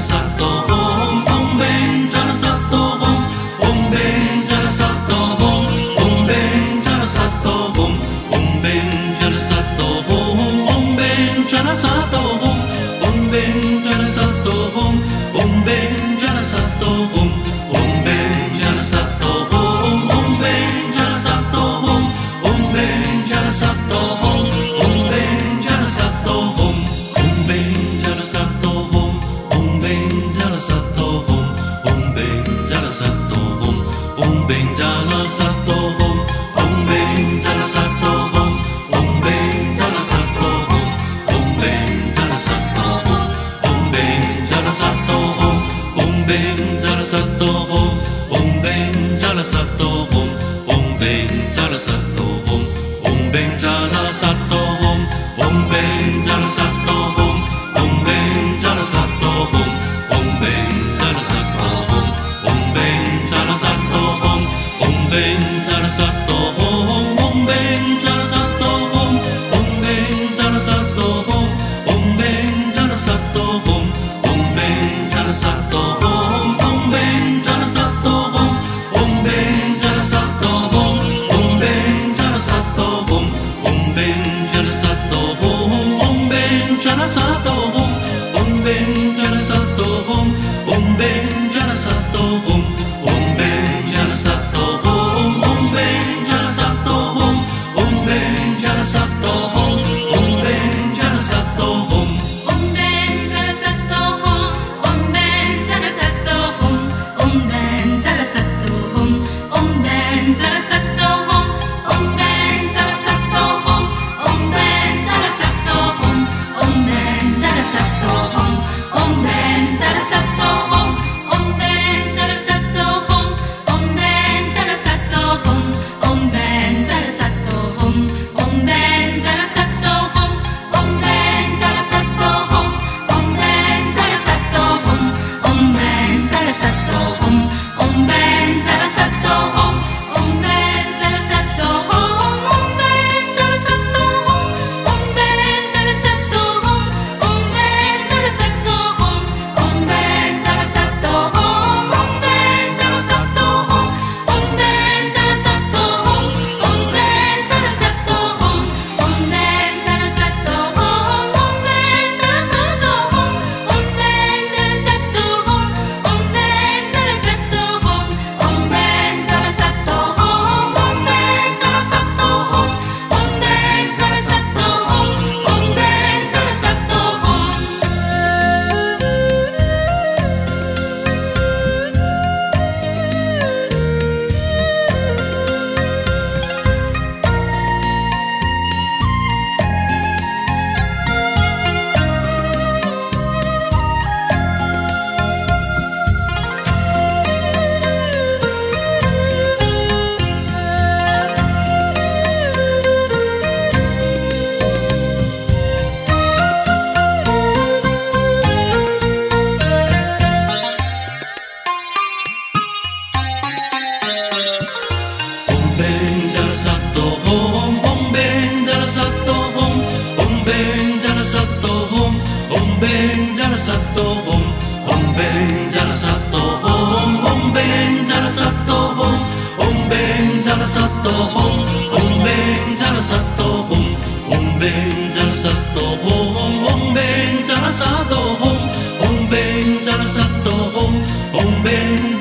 Santo. Bom bem zala sato bom bom bem zala sato bom bom bem zala sato bom bom bem zala sato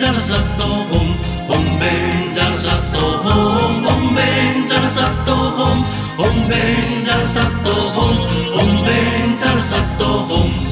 jana sato hom oh hom ben jana sato hom oh hom ben jana sato hom oh hom ben jana sato hom hom ben jana sato hom, hom ben,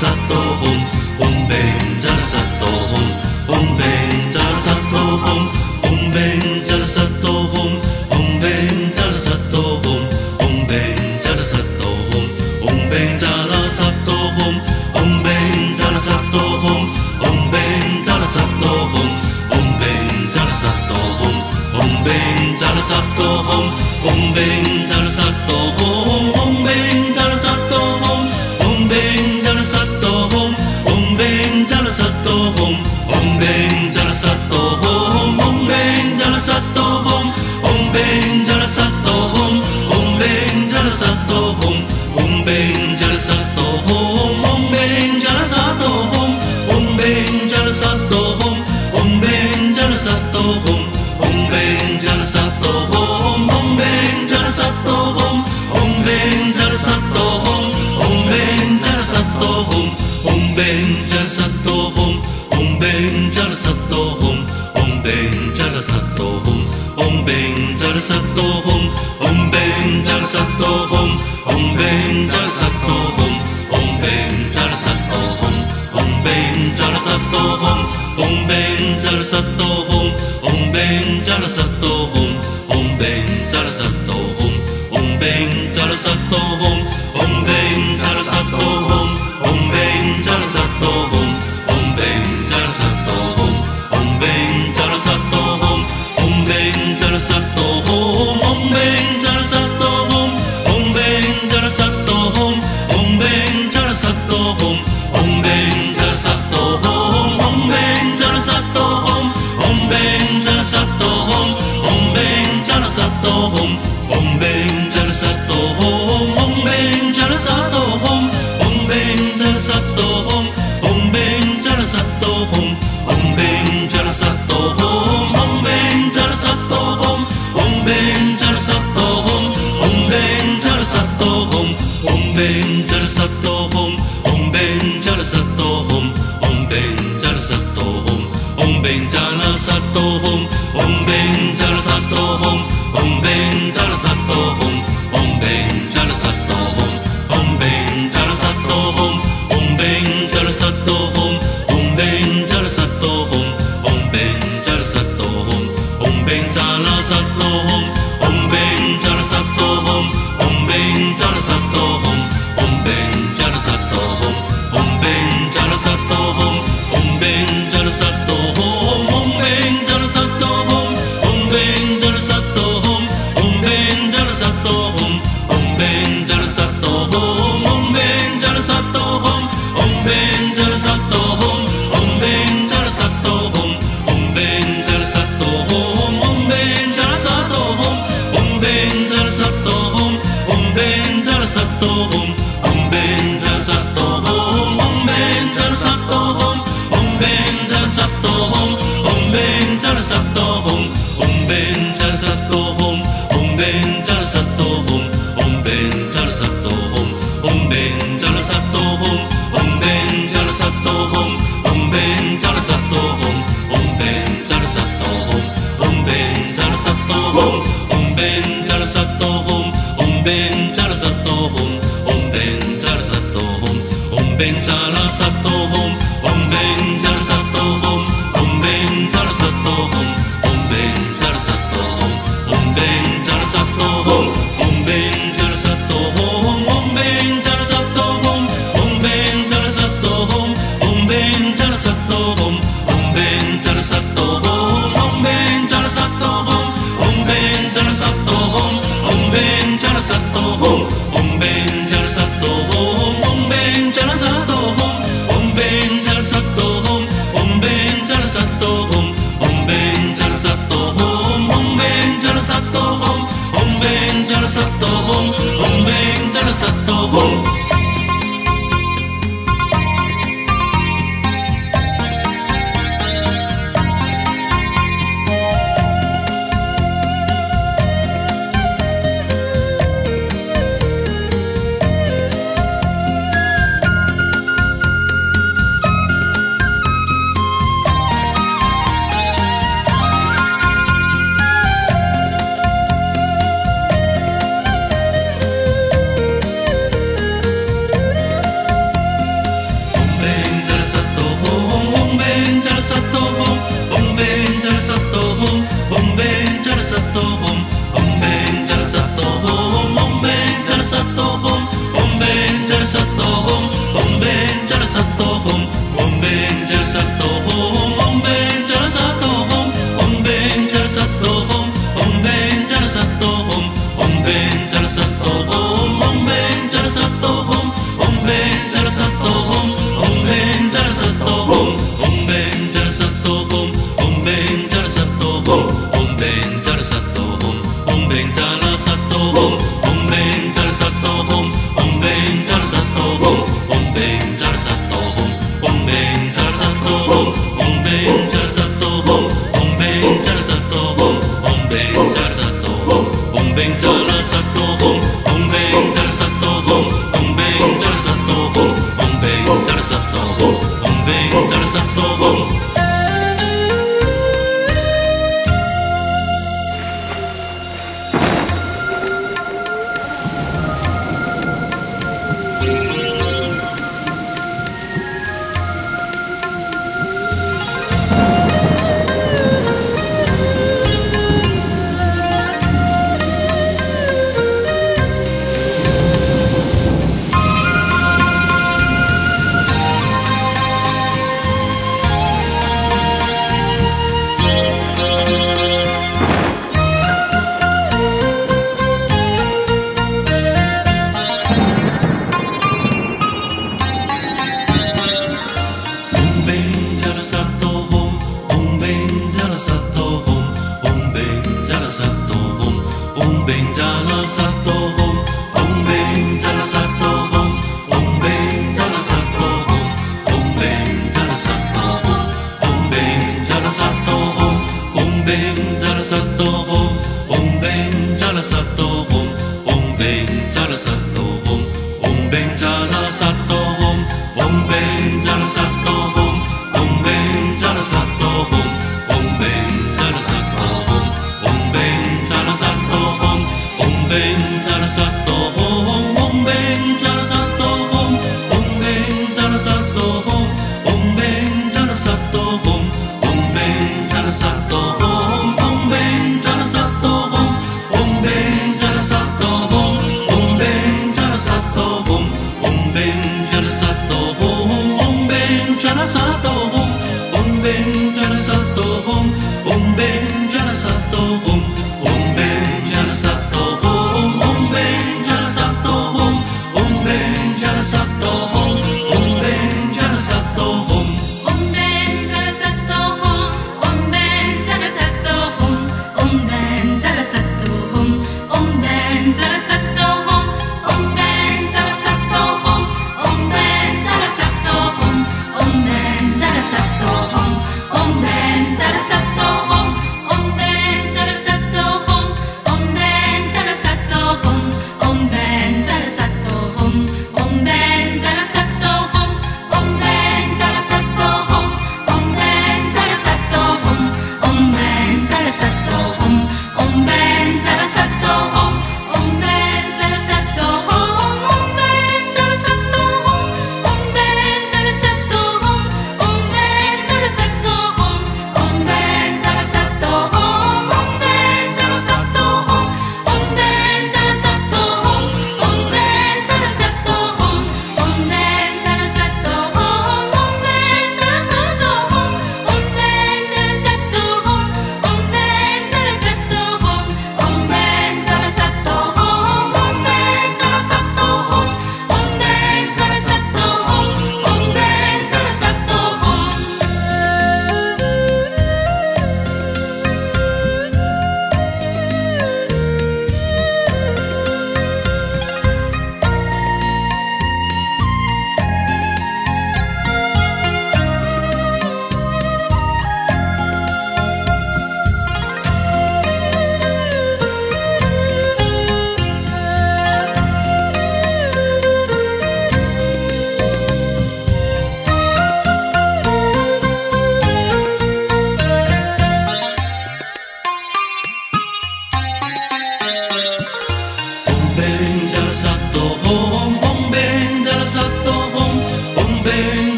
さとおんべい天ざるさと本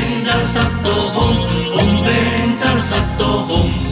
ベンジャルサットホ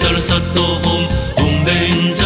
cho nó sắt tô hôm hôm bên